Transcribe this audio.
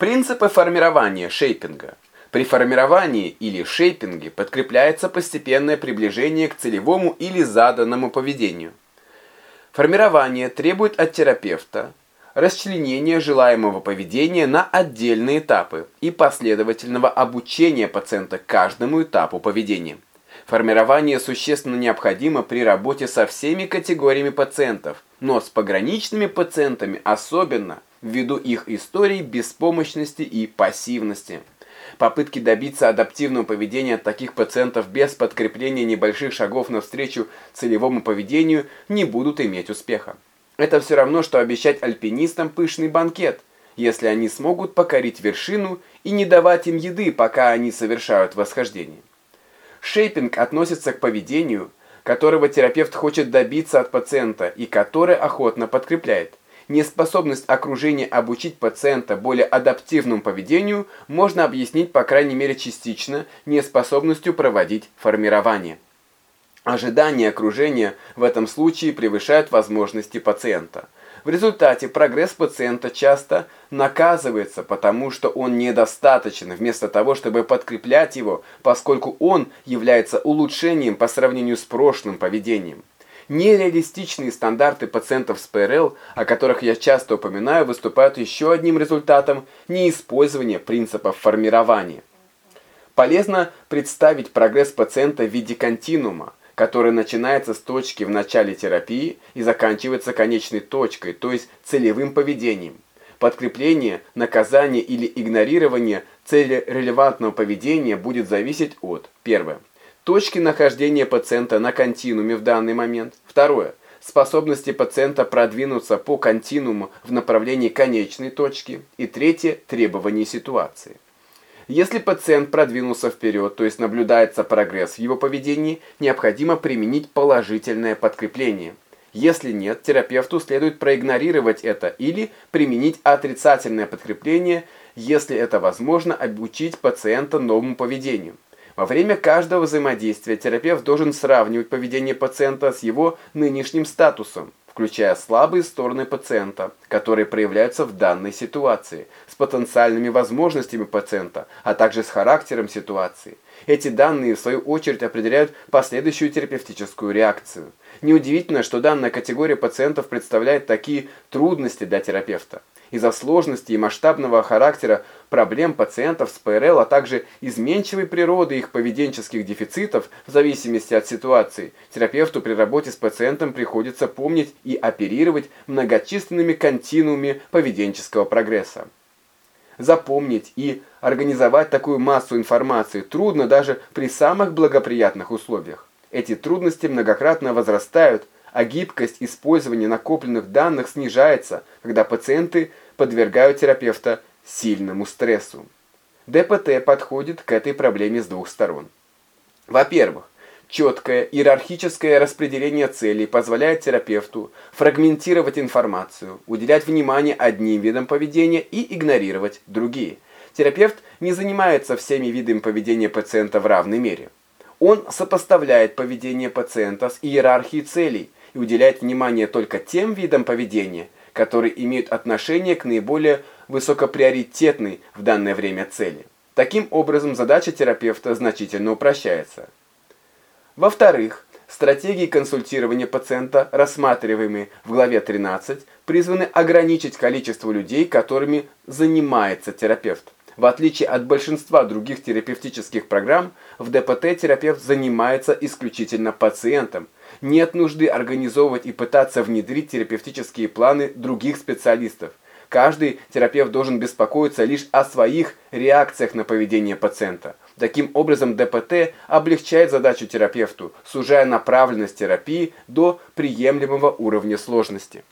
Принципы формирования шейпинга. При формировании или шейпинге подкрепляется постепенное приближение к целевому или заданному поведению. Формирование требует от терапевта расчленения желаемого поведения на отдельные этапы и последовательного обучения пациента каждому этапу поведения. Формирование существенно необходимо при работе со всеми категориями пациентов, но с пограничными пациентами особенно ввиду их историй беспомощности и пассивности. Попытки добиться адаптивного поведения таких пациентов без подкрепления небольших шагов навстречу целевому поведению не будут иметь успеха. Это все равно, что обещать альпинистам пышный банкет, если они смогут покорить вершину и не давать им еды, пока они совершают восхождение. Шейпинг относится к поведению, которого терапевт хочет добиться от пациента и которое охотно подкрепляет. Неспособность окружения обучить пациента более адаптивному поведению можно объяснить, по крайней мере частично, неспособностью проводить формирование. Ожидания окружения в этом случае превышают возможности пациента. В результате прогресс пациента часто наказывается, потому что он недостаточен, вместо того, чтобы подкреплять его, поскольку он является улучшением по сравнению с прошлым поведением. Нереалистичные стандарты пациентов с ПРЛ, о которых я часто упоминаю, выступают еще одним результатом неиспользования принципов формирования. Полезно представить прогресс пациента в виде континуума, который начинается с точки в начале терапии и заканчивается конечной точкой, то есть целевым поведением. Подкрепление, наказание или игнорирование цели релевантного поведения будет зависеть от первое точки нахождения пациента на континууме в данный момент. Второе способности пациента продвинуться по континууму в направлении конечной точки. И третье требования ситуации. Если пациент продвинулся вперед, то есть наблюдается прогресс в его поведении, необходимо применить положительное подкрепление. Если нет, терапевту следует проигнорировать это или применить отрицательное подкрепление, если это возможно, обучить пациента новому поведению. Во время каждого взаимодействия терапевт должен сравнивать поведение пациента с его нынешним статусом включая слабые стороны пациента, которые проявляются в данной ситуации, с потенциальными возможностями пациента, а также с характером ситуации. Эти данные, в свою очередь, определяют последующую терапевтическую реакцию. Неудивительно, что данная категория пациентов представляет такие трудности для терапевта. Из-за сложности и масштабного характера проблем пациентов с ПРЛ, а также изменчивой природы их поведенческих дефицитов в зависимости от ситуации, терапевту при работе с пациентом приходится помнить и оперировать многочисленными континуумами поведенческого прогресса. Запомнить и организовать такую массу информации трудно даже при самых благоприятных условиях. Эти трудности многократно возрастают, а гибкость использования накопленных данных снижается, когда пациенты подвергают терапевта сильному стрессу. ДПТ подходит к этой проблеме с двух сторон. Во-первых, четкое иерархическое распределение целей позволяет терапевту фрагментировать информацию, уделять внимание одним видам поведения и игнорировать другие. Терапевт не занимается всеми видами поведения пациента в равной мере. Он сопоставляет поведение пациента с иерархией целей и уделяет внимание только тем видам поведения, которые имеют отношение к наиболее высокоприоритетной в данное время цели. Таким образом, задача терапевта значительно упрощается. Во-вторых, стратегии консультирования пациента, рассматриваемые в главе 13, призваны ограничить количество людей, которыми занимается терапевт. В отличие от большинства других терапевтических программ, в ДПТ терапевт занимается исключительно пациентом. Нет нужды организовывать и пытаться внедрить терапевтические планы других специалистов. Каждый терапевт должен беспокоиться лишь о своих реакциях на поведение пациента. Таким образом, ДПТ облегчает задачу терапевту, сужая направленность терапии до приемлемого уровня сложности.